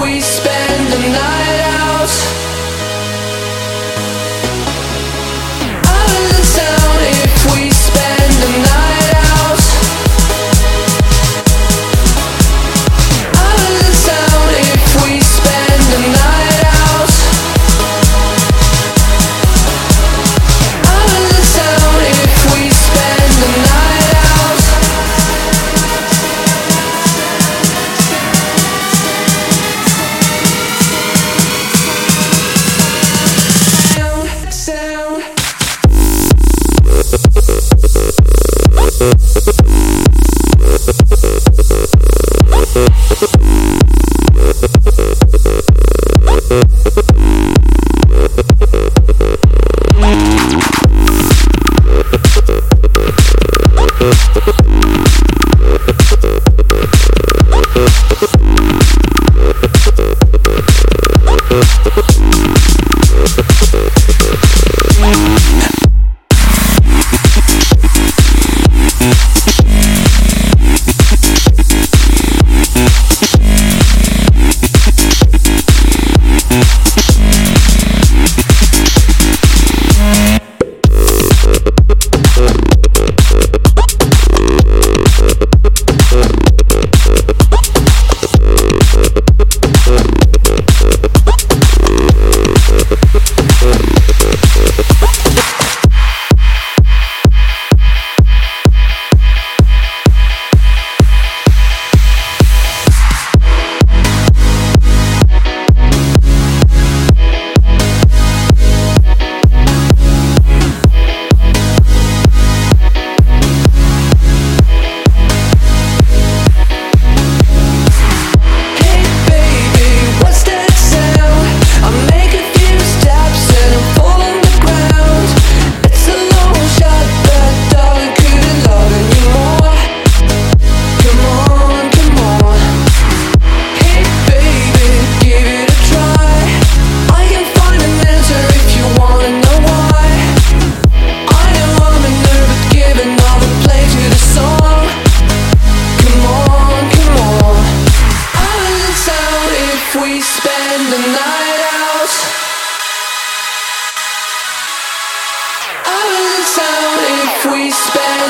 we spend the night out.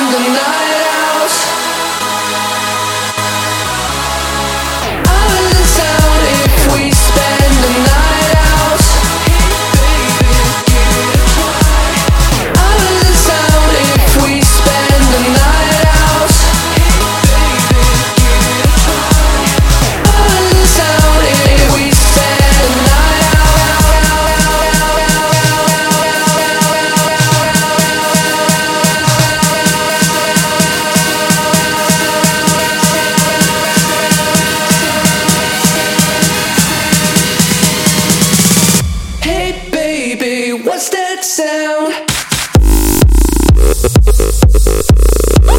Thank